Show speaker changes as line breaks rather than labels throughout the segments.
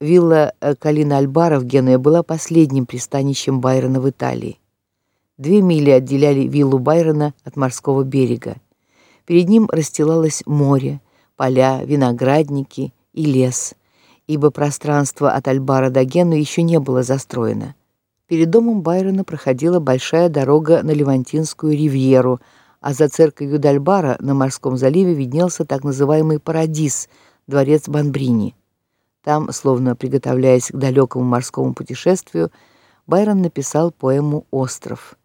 Вилла э, Калина Альбара в Генуе была последним пристанищем Байрона в Италии. Две мили отделяли виллу Байрона от морского берега. Перед ним расстилалось море, поля, виноградники и лес, ибо пространство от Альбара до Генуи еще не было застроено. Перед домом Байрона проходила большая дорога на Левантинскую ривьеру, а за церковью Дальбара на морском заливе виднелся так называемый Парадис, дворец Банбрини. Там, словно приготовляясь к далекому морскому путешествию, Байрон написал поэму Остров.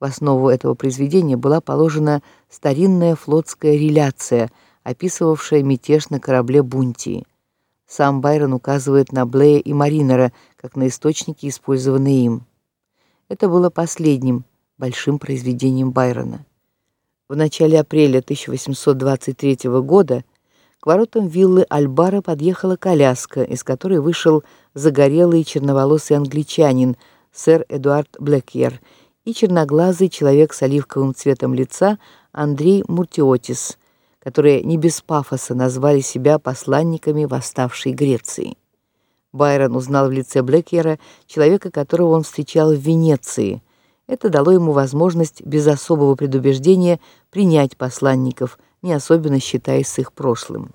В основу этого произведения была положена старинная флотская реляция, описывавшая мятеж на корабле Бунтии. Сам Байрон указывает на Блея и Маринера как на источники, использованные им. Это было последним большим произведением Байрона. В начале апреля 1823 года к воротам виллы Альбара подъехала коляска, из которой вышел загорелый черноволосый англичанин, сэр Эдуард Блэкьер, и черноглазый человек с оливковым цветом лица Андрей Муртиотис, которые не без пафоса назвали себя посланниками восставшей Греции. Байрон узнал в лице Блэкьера человека, которого он встречал в Венеции. Это дало ему возможность без особого предубеждения принять посланников, не особенно считаясь с их прошлым.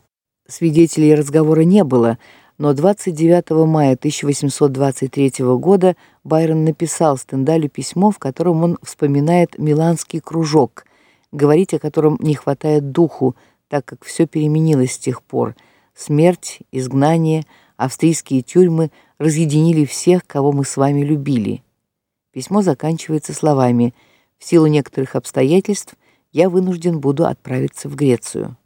Свидетелей разговора не было, но 29 мая 1823 года Байрон написал Стендалю письмо, в котором он вспоминает Миланский кружок, говорить о котором не хватает духу, так как все переменилось с тех пор. Смерть, изгнание, австрийские тюрьмы разъединили всех, кого мы с вами любили. Письмо заканчивается словами: "В силу некоторых обстоятельств я вынужден буду отправиться в Грецию".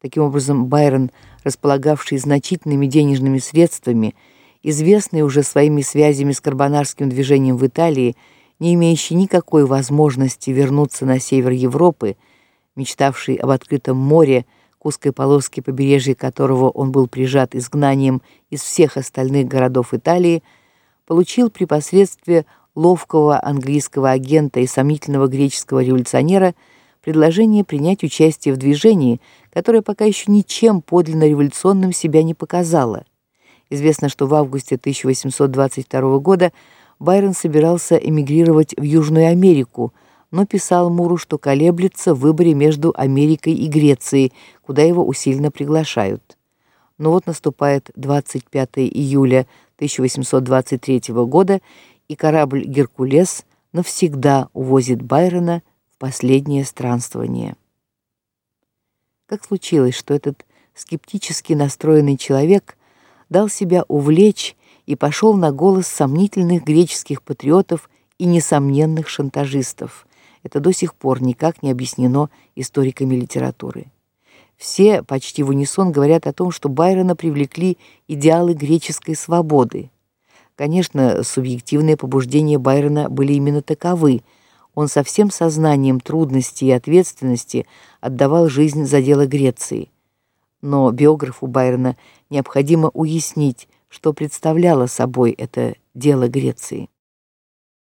Таким образом, Байрон, располагавший значительными денежными средствами, известный уже своими связями с карбонарским движением в Италии, не имеющий никакой возможности вернуться на север Европы, мечтавший об открытом море, к узкой полоске побережья которого он был прижат изгнанием из всех остальных городов Италии, получил при посредстве ловкого английского агента и сомнительного греческого революционера предложение принять участие в движении, которое пока еще ничем подлинно революционным себя не показало. Известно, что в августе 1822 года Байрон собирался эмигрировать в Южную Америку, но писал Муру, что колеблется в выборе между Америкой и Грецией, куда его усиленно приглашают. Но вот наступает 25 июля 1823 года, и корабль Геркулес навсегда увозит Байрона в последнее странствование. Как случилось, что этот скептически настроенный человек дал себя увлечь и пошел на голос сомнительных греческих патриотов и несомненных шантажистов? Это до сих пор никак не объяснено историками литературы. Все почти в унисон говорят о том, что Байрона привлекли идеалы греческой свободы. Конечно, субъективные побуждения Байрона были именно таковы. Он со всем сознанием трудности и ответственности отдавал жизнь за дело Греции. Но биографу Байрона необходимо уяснить, что представляло собой это дело Греции.